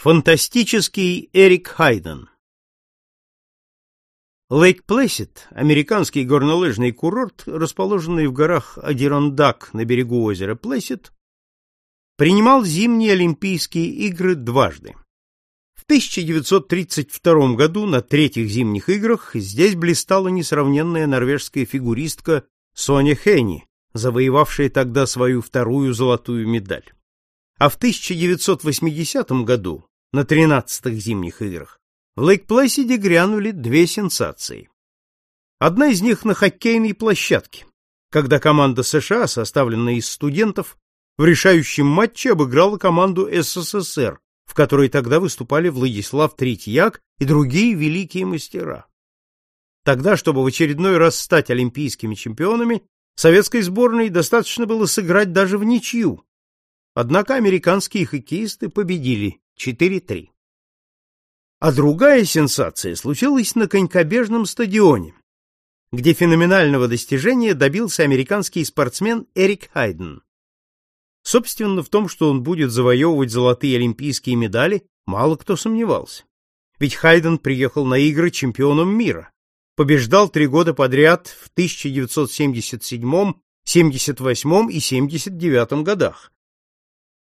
Фантастический Эрик Хайден Лейк Плэссид, американский горнолыжный курорт, расположенный в горах Адирондак на берегу озера Плэссид, принимал зимние Олимпийские игры дважды. В 1932 году на третьих зимних играх здесь блистала несравненная норвежская фигуристка Соня Хенни, завоевавшая тогда свою вторую золотую медаль. А в 1980 году на 13-х зимних играх, в Лейк-Плэсиде грянули две сенсации. Одна из них на хоккейной площадке, когда команда США, составленная из студентов, в решающем матче обыграла команду СССР, в которой тогда выступали Владислав Третьяк и другие великие мастера. Тогда, чтобы в очередной раз стать олимпийскими чемпионами, советской сборной достаточно было сыграть даже в ничью. Однако американские хоккеисты победили 4-3. А другая сенсация случилась на конькобежном стадионе, где феноменального достижения добился американский спортсмен Эрик Хайден. Собственно, в том, что он будет завоевывать золотые олимпийские медали, мало кто сомневался. Ведь Хайден приехал на игры чемпионом мира, побеждал три года подряд в 1977, 78 и 79 годах.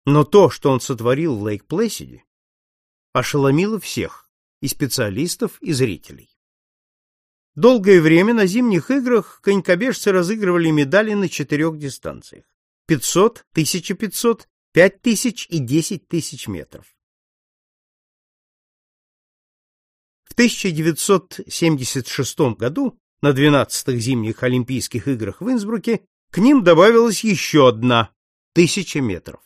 Но то, что он сотворил в Лейк-Плэсиде, ошеломило всех, и специалистов, и зрителей. Долгое время на зимних играх конькобежцы разыгрывали медали на четырех дистанциях: 500, 1500, 5000 и 10 тысяч метров. В 1976 году на 12-х зимних Олимпийских играх в Инсбруке к ним добавилась еще одна тысяча метров.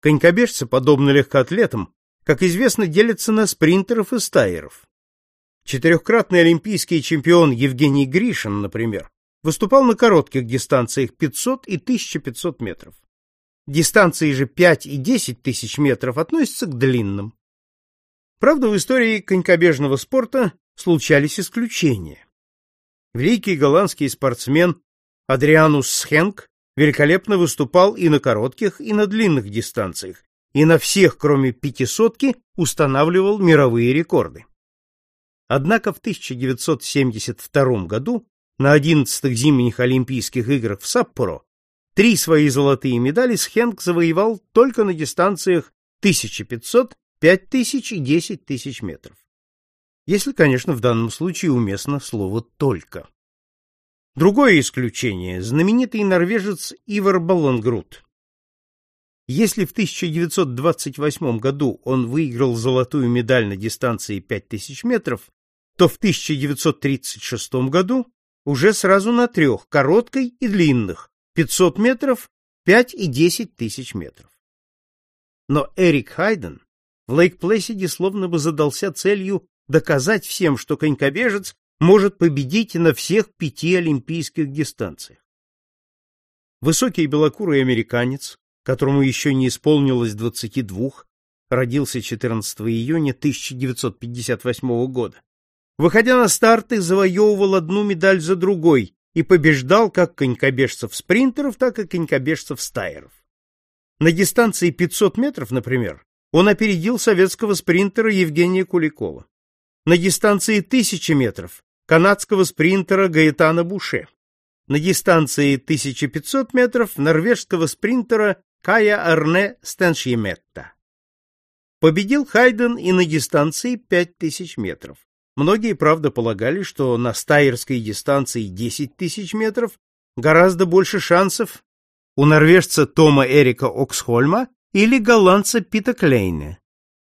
Конькобежцы, подобно легкоатлетам, как известно, делятся на спринтеров и стайеров. Четырехкратный олимпийский чемпион Евгений Гришин, например, выступал на коротких дистанциях 500 и 1500 метров. Дистанции же 5 и 10 тысяч метров относятся к длинным. Правда, в истории конькобежного спорта случались исключения. Великий голландский спортсмен Адрианус Схенк великолепно выступал и на коротких, и на длинных дистанциях, и на всех, кроме пятисотки, устанавливал мировые рекорды. Однако в 1972 году на 11-х зимних Олимпийских играх в Саппоро три свои золотые медали Схенк завоевал только на дистанциях 1500, 5000 и 10 тысяч метров. Если, конечно, в данном случае уместно слово «только». Другое исключение – знаменитый норвежец Ивар Баллонгрут, если в 1928 году он выиграл золотую медаль на дистанции 5000 метров, то в 1936 году уже сразу на трех, короткой и длинных, 500 метров, 5 и 10 тысяч метров. Но Эрик Хайден в Лейк-Плэсиде словно бы задался целью доказать всем, что конькобежец может победить на всех пяти олимпийских дистанциях. Высокий белокурый американец, которому еще не исполнилось 22, родился 14 июня 1958 года. Выходя на старты, завоевывал одну медаль за другой и побеждал как конькобежцев-спринтеров, так и конькобежцев-стайеров. На дистанции 500 метров, например, он опередил советского спринтера Евгения Куликова. На дистанции 1000 метров канадского спринтера Гаэтана Буше. На дистанции 1500 метров норвежского спринтера Кая Арне Стеншьеметта. Победил Хайден и на дистанции 5000 метров. Многие, правда, полагали, что на стайерской дистанции 10 тысяч метров гораздо больше шансов у норвежца Тома Эрика Оксхольма или голландца Пита Клейне.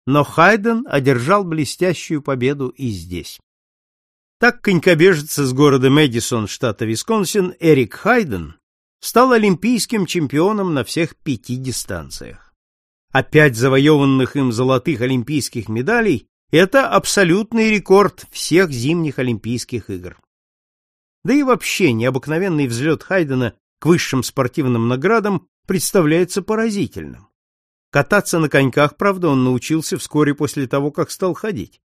Но Хайден одержал блестящую победу и здесь. Так конькобежец из города Мэдисон, штата Висконсин, Эрик Хайден стал олимпийским чемпионом на всех пяти дистанциях. А пять завоеванных им золотых олимпийских медалей – это абсолютный рекорд всех зимних олимпийских игр. Да и вообще необыкновенный взлет Хайдена к высшим спортивным наградам представляется поразительным. Кататься на коньках, правда, он научился вскоре после того, как стал ходить.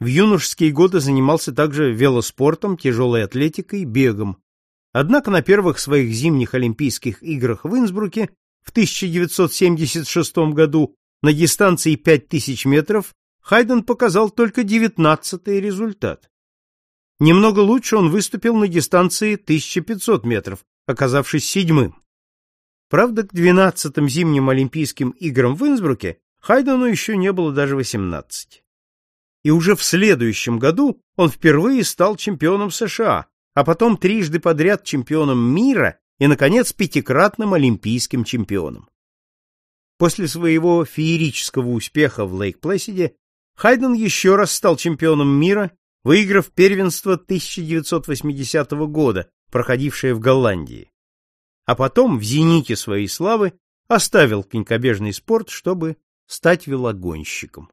В юношеские годы занимался также велоспортом, тяжелой атлетикой, бегом, Однако на первых своих зимних Олимпийских играх в Инсбруке в 1976 году На дистанции 5000 метров Хайден показал только 19-й результат. Немного лучше он выступил на дистанции 1500 метров, оказавшись седьмым. Правда, к 12-м зимним Олимпийским играм в Инсбруке Хайдену еще не было даже 18. И уже в следующем году он впервые стал чемпионом США, а потом трижды подряд чемпионом мира и, наконец, пятикратным олимпийским чемпионом. После своего феерического успеха в Лейк-Плэсиде Хайден еще раз стал чемпионом мира, выиграв первенство 1980 года, проходившее в Голландии. А потом, в зените своей славы, оставил конькобежный спорт, чтобы стать велогонщиком.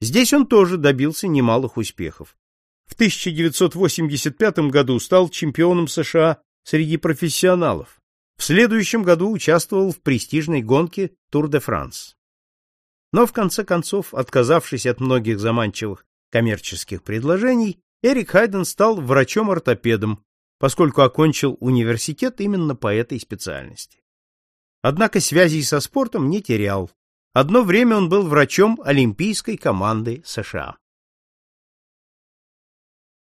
Здесь он тоже добился немалых успехов. В 1985 году стал чемпионом США среди профессионалов. В следующем году участвовал в престижной гонке Тур-де-Франс. Но в конце концов, отказавшись от многих заманчивых коммерческих предложений, Эрик Хайден стал врачом-ортопедом, поскольку окончил университет именно по этой специальности. Однако связей со спортом не терял. Одно время он был врачом олимпийской команды США.